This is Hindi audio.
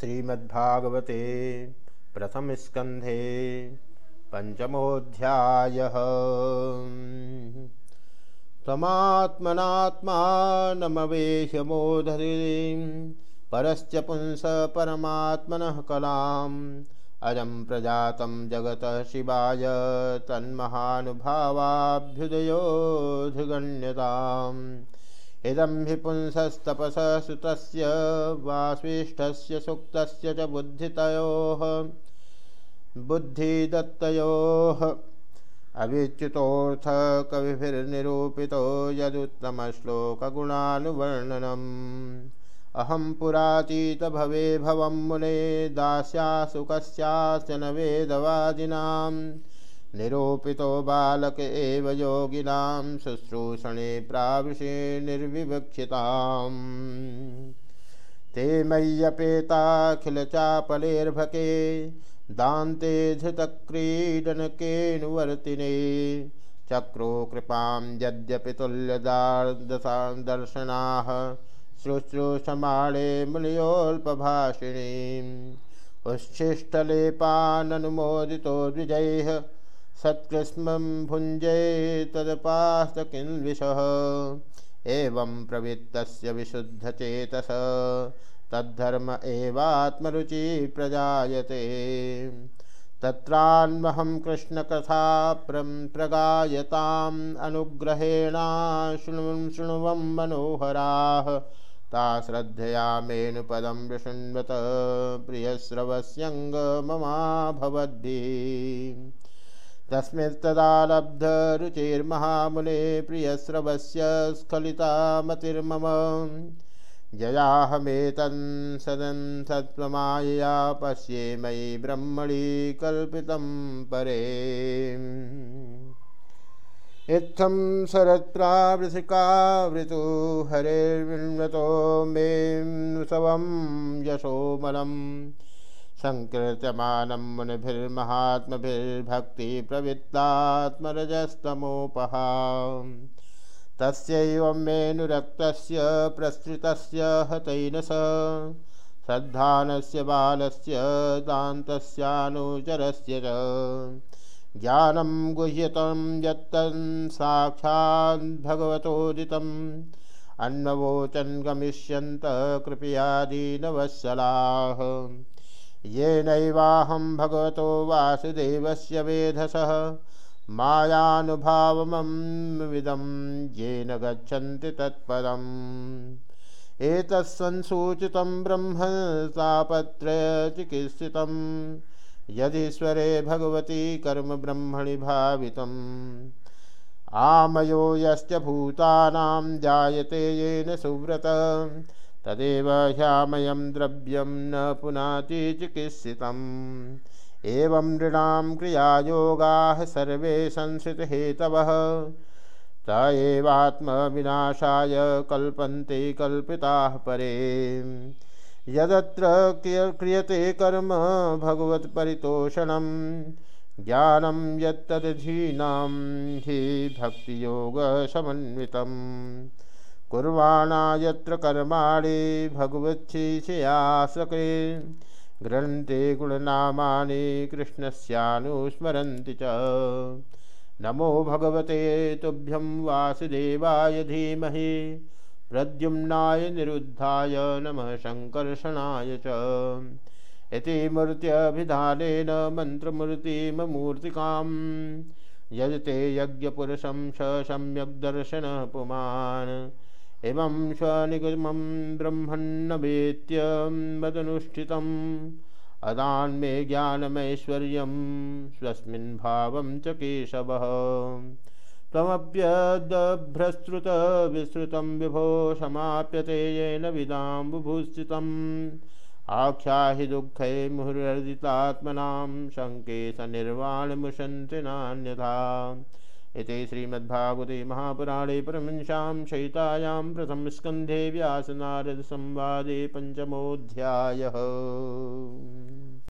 श्रीमद्भागवते प्रथमस्कन्धे पञ्चमोऽध्यायः। त्वमात्मनात्मानमवेह्यमोधरीं परश्च पुंस परमात्मनः कलाम् अजं प्रजातं जगतः शिवाय तन्महानुभावाभ्युदयोऽधिगण्यताम्। इदं हि पुंसस्तपस सुतस्य वास्विष्ठस्य सुक्तस्य च बुद्धितयोः बुद्धिदत्तयोः अविच्युतोऽर्थकविभिर्निरूपितो यदुत्तमश्लोकगुणानुवर्णनम्। अहं पुरातीतभवे भवं मुने दास्यासुकस्यास्य न वेदवादिनाम्। निरूपितो बालक एव योगिनां शुश्रूषणे प्राविशे निर्विवक्षिताम्। ते मय्यपेताखिलचापलेर्भके दान्ते धृतक्रीडनकेऽनुवर्तिने चक्रो कृपां यद्यपि तुल्यदार्दर्शनाः शुश्रूषमाणे मुनियोऽल्पभाषिणीम्। उच्छिष्टलेपाननुमोदितो द्विजैः सत्कृस्मं भुञ्जे तदपास्तकिन्विषः। एवं प्रवृत्तस्य विशुद्धचेतस। तद्धर्म एवात्मरुचि प्रजायते। तत्रान्वहं कृष्णकथा प्रगायताम् अनुग्रहेणा शृण्वं शृण्वं मनोहराः। ता श्रद्धया मेनुपदं विशृण्वत। प्रियस्रवस्यङ्गममाभवद्भिः। तस्मिस्तदा लब्धरुचिर्महामुने प्रियस्रवस्य स्खलिता मतिर्मम जयाहमेतन् सदन् सत्त्वमायया पश्ये मयि ब्रह्मणि कल्पितं परे। इत्थं शरत्प्रावृषिकावृतु हरेर्विण्वतो मे नुसवं यशोमलम्। सङ्कीर्त्यमानं मुनिभिर्महात्मभिर्भक्तिप्रवृत्तात्मरजस्तमोपहा। तस्यैवं मेऽनुरक्तस्य प्रसृतस्य हतैन स श्रद्धानस्य बालस्य दान्तस्यानुचरस्य च। ज्ञानं गुह्यतं यत्तन् साक्षाद्भगवतोदितम् अन्ववोचन् गमिष्यन्त कृपयादीनवत्सलाः। येनैवाहं भगवतो वासुदेवस्य वेधसः। मायानुभावमविदं येन गच्छन्ति तत्पदम् एतत्संसूचितं ब्रह्म तापत्रयचिकित्सितं यदीश्वरे भगवती कर्म ब्रह्मणि भावितम्। आमयो यश्च भूतानां जायते येन सुव्रत। तदेव ह्यामयं द्रव्यं न पुनाति चिकित्सितम्। एवं नृणां क्रियायोगाः सर्वे संसृतहेतवः। त एवात्मविनाशाय कल्पन्ते कल्पिताः परे। यदत्र क्रियते कर्म भगवत्परितोषणं ज्ञानं यत्तदधीनां हि भक्तियोगसमन्वितम्। कुर्वाणा यत्र कर्माणि भगवच्छीशयासके गृह्णन्ते कृष्णस्यानुस्मरन्ति च। नमो भगवते तुभ्यं वासुदेवाय धीमहि। प्रद्युम्नाय निरुद्धाय नमः सङ्कर्षणाय च। इति मूर्त्यभिधानेन मन्त्रमूर्तिममूर्तिकां यजते यज्ञपुरुषं स सम्यग्दर्शनः पुमान्। इमं स्वनिगमं ब्रह्मण्नवेत्यं मदनुष्ठितम् अदान्मे ज्ञानमैश्वर्यं, स्वस्मिन् भावं च केशवः। त्वमप्यदभ्रश्रुतविश्रुतं विभो समाप्यते येन विदाम्बुभूस्थितम् आख्याहि दुःखै मुहुर्दितात्मनां सङ्केशनिर्वाणमुशन्ति नान्यथा। इति श्रीमद्भागवते महापुराणे परमंशां शयितायां प्रथमस्कन्धे व्यासनारदसंवादे पञ्चमोऽध्यायः।